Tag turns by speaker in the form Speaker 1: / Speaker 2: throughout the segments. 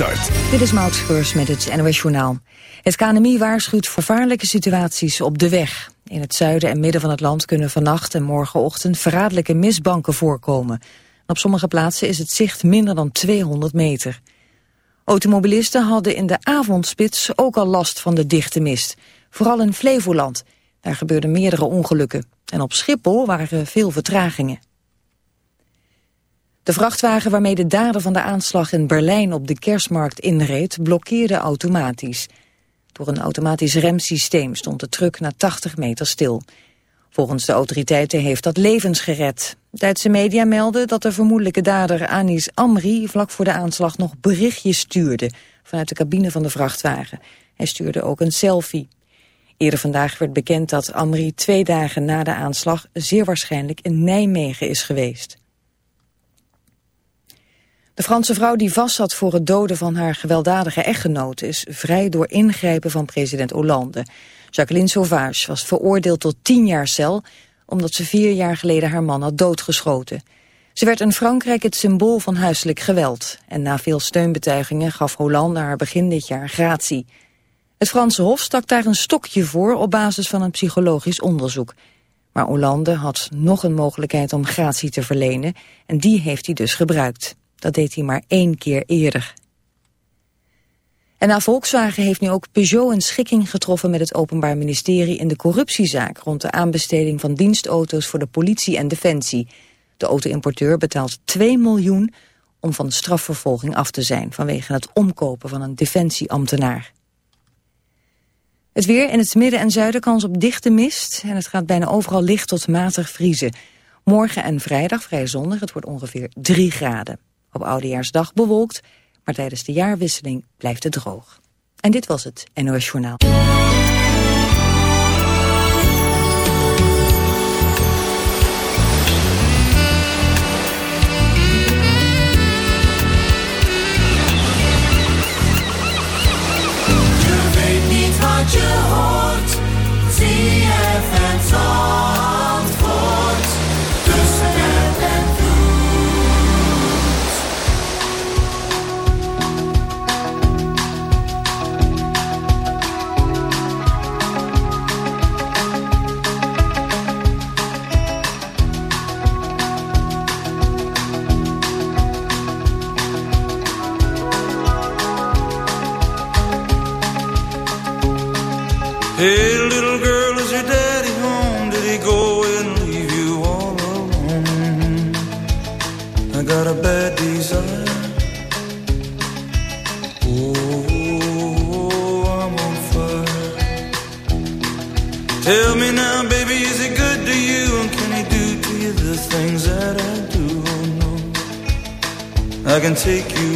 Speaker 1: Start.
Speaker 2: Dit is Maud met het NOS Journaal. Het KNMI waarschuwt vervaarlijke situaties op de weg. In het zuiden en midden van het land kunnen vannacht en morgenochtend verraderlijke mistbanken voorkomen. Op sommige plaatsen is het zicht minder dan 200 meter. Automobilisten hadden in de avondspits ook al last van de dichte mist. Vooral in Flevoland. Daar gebeurden meerdere ongelukken. En op Schiphol waren veel vertragingen. De vrachtwagen waarmee de dader van de aanslag in Berlijn op de kerstmarkt inreed, blokkeerde automatisch. Door een automatisch remsysteem stond de truck na 80 meter stil. Volgens de autoriteiten heeft dat levens gered. Duitse media melden dat de vermoedelijke dader Anis Amri vlak voor de aanslag nog berichtjes stuurde vanuit de cabine van de vrachtwagen. Hij stuurde ook een selfie. Eerder vandaag werd bekend dat Amri twee dagen na de aanslag zeer waarschijnlijk in Nijmegen is geweest. De Franse vrouw die vastzat voor het doden van haar gewelddadige echtgenoot... is vrij door ingrijpen van president Hollande. Jacqueline Sauvage was veroordeeld tot tien jaar cel... omdat ze vier jaar geleden haar man had doodgeschoten. Ze werd in Frankrijk het symbool van huiselijk geweld. En na veel steunbetuigingen gaf Hollande haar begin dit jaar gratie. Het Franse Hof stak daar een stokje voor op basis van een psychologisch onderzoek. Maar Hollande had nog een mogelijkheid om gratie te verlenen... en die heeft hij dus gebruikt. Dat deed hij maar één keer eerder. En na Volkswagen heeft nu ook Peugeot een schikking getroffen met het Openbaar Ministerie in de corruptiezaak rond de aanbesteding van dienstauto's voor de politie en defensie. De auto-importeur betaalt 2 miljoen om van strafvervolging af te zijn vanwege het omkopen van een defensieambtenaar. Het weer in het midden en zuiden kans op dichte mist en het gaat bijna overal licht tot matig vriezen. Morgen en vrijdag vrij zonnig, het wordt ongeveer 3 graden. Op Oudejaarsdag bewolkt, maar tijdens de jaarwisseling blijft het droog. En dit was het NOS Journaal.
Speaker 3: I can take you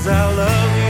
Speaker 1: Cause I love you.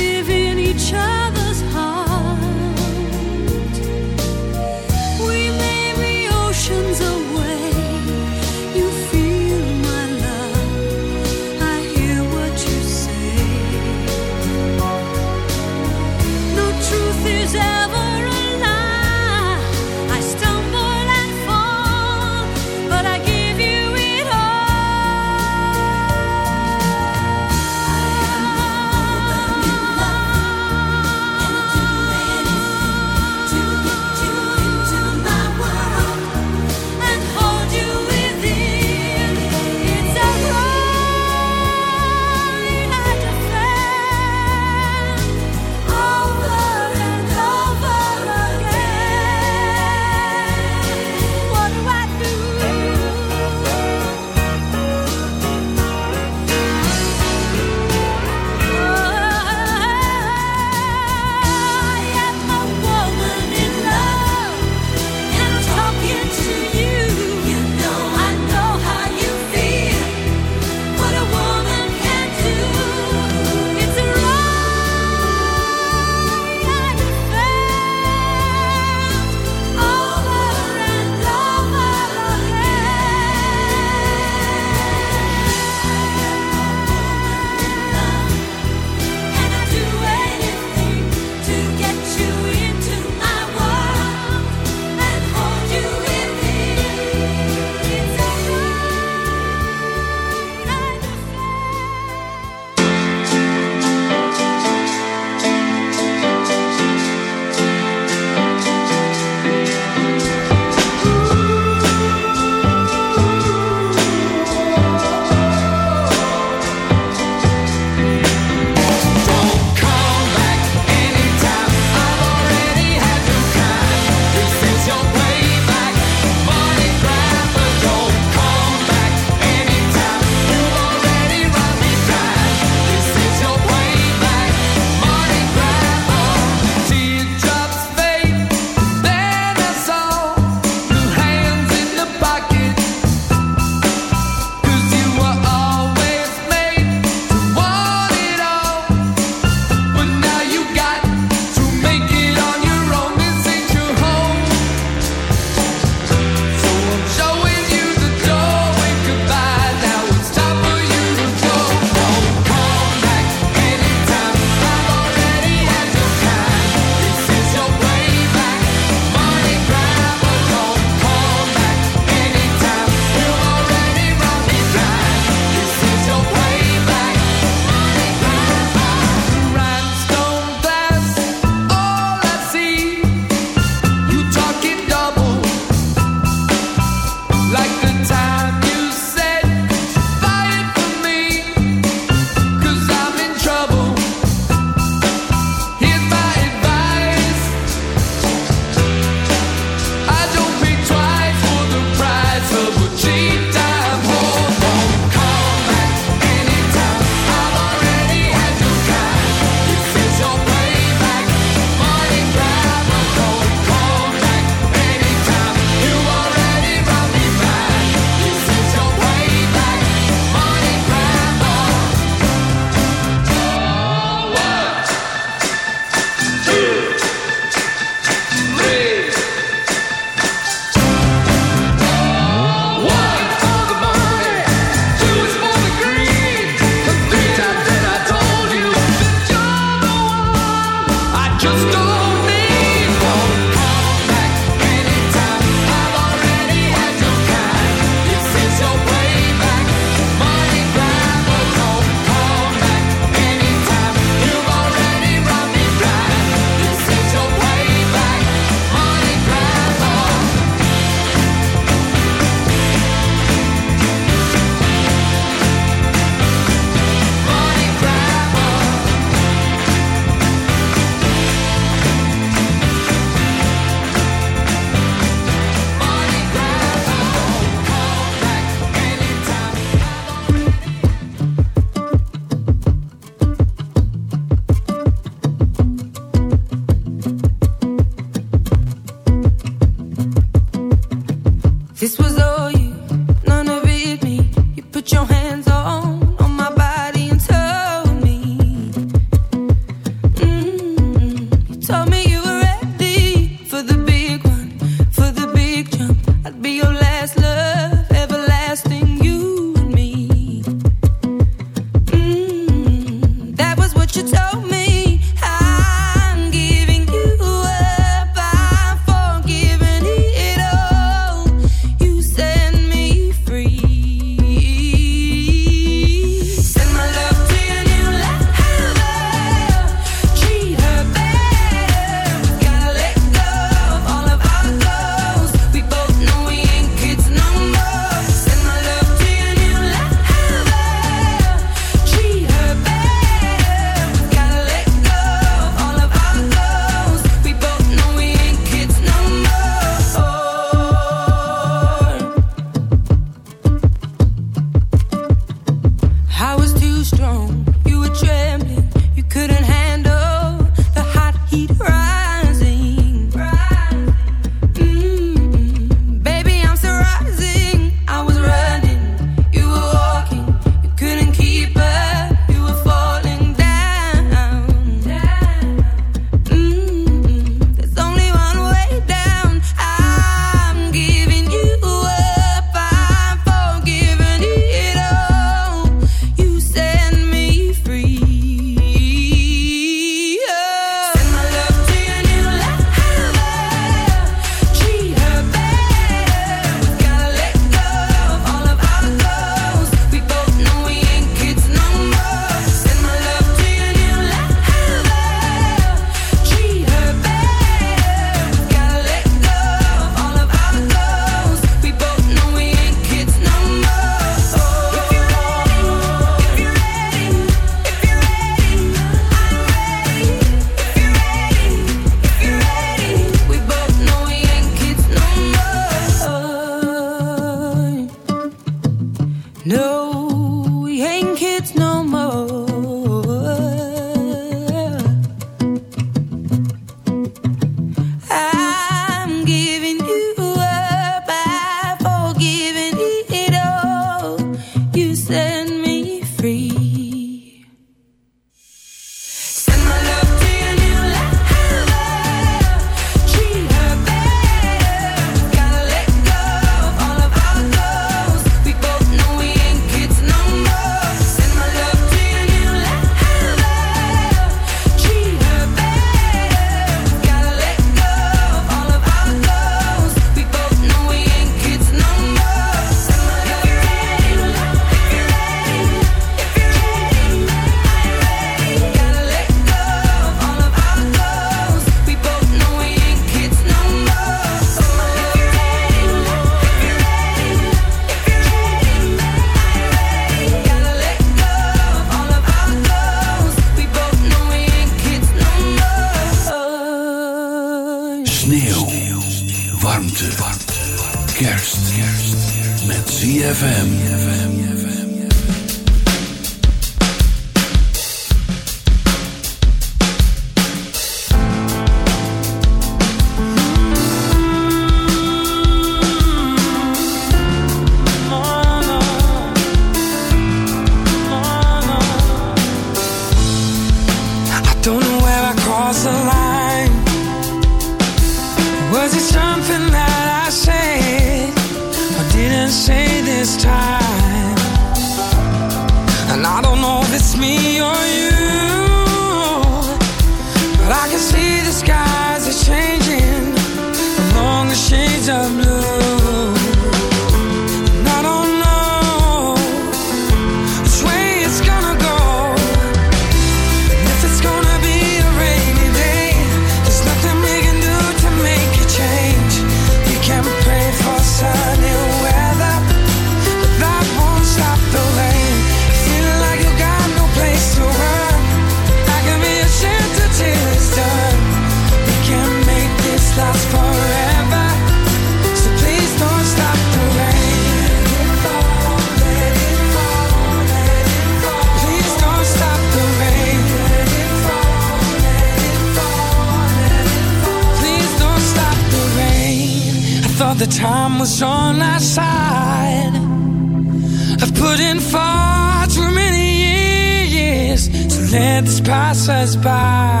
Speaker 4: minutes pass us by.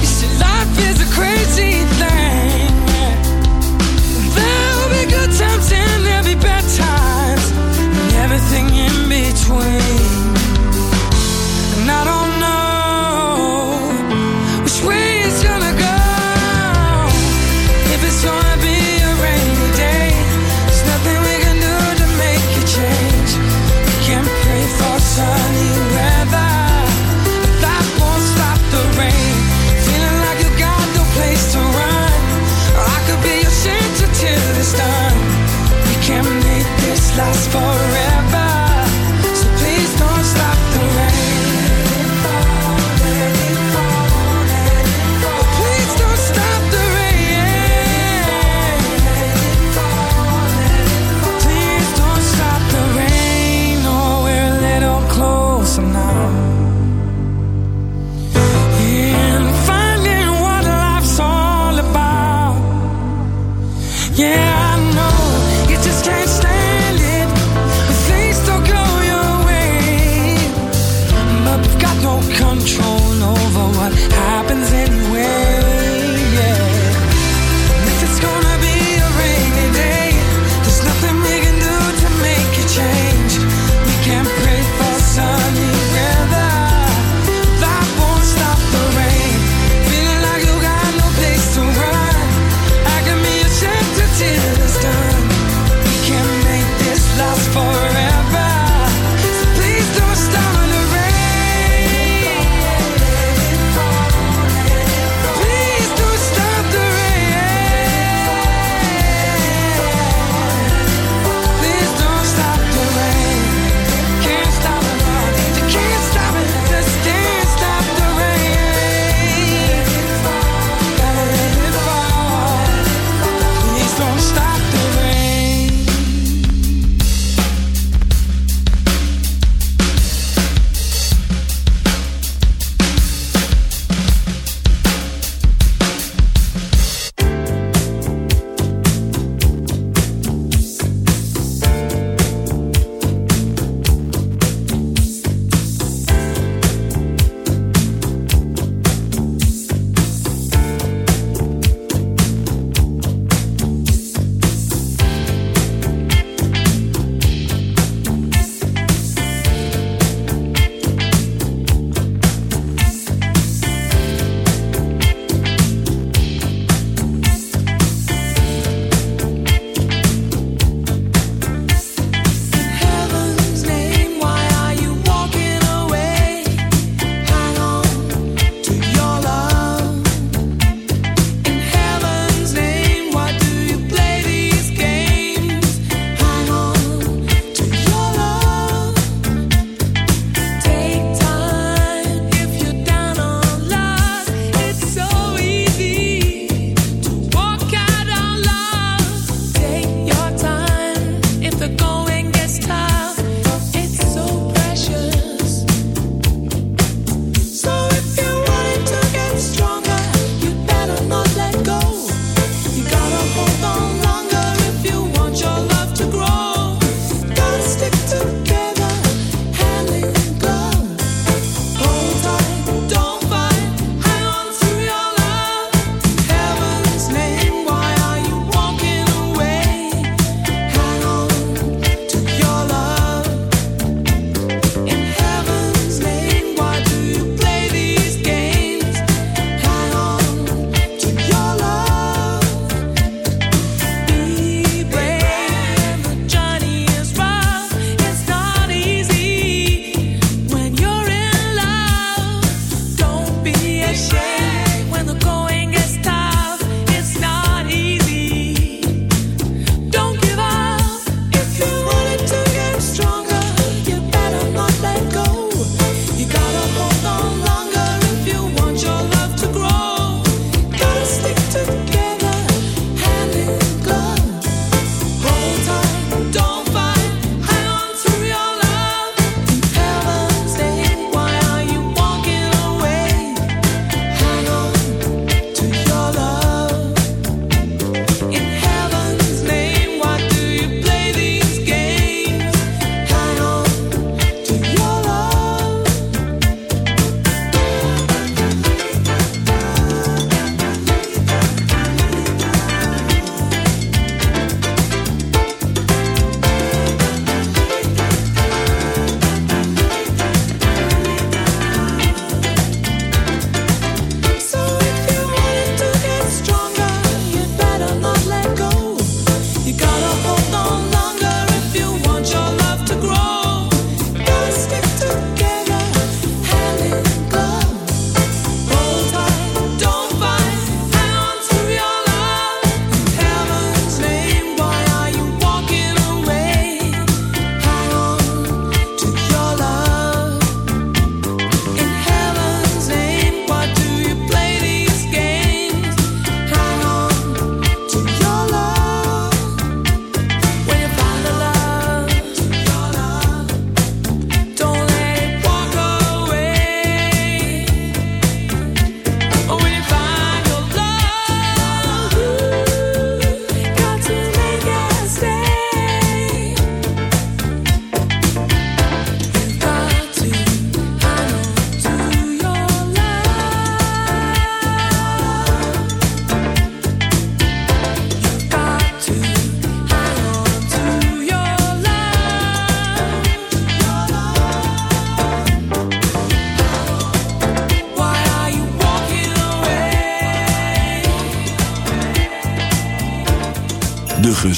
Speaker 4: You see, life is a crazy thing. There'll be good times and there'll be bad times, and everything in between.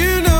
Speaker 5: you know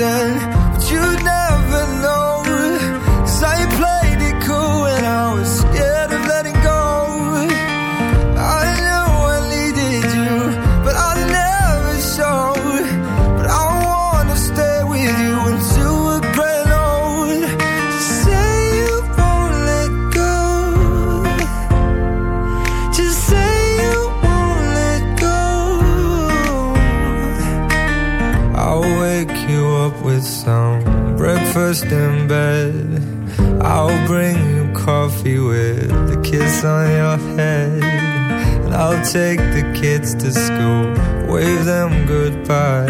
Speaker 6: silence on your head. And I'll take the kids to school, wave them goodbye.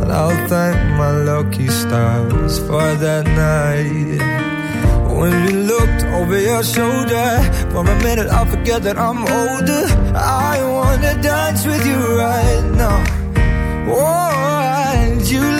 Speaker 6: And I'll thank my lucky stars for that night. When you looked over your shoulder For a minute I forget that I'm older I wanna dance with you right now Oh, and you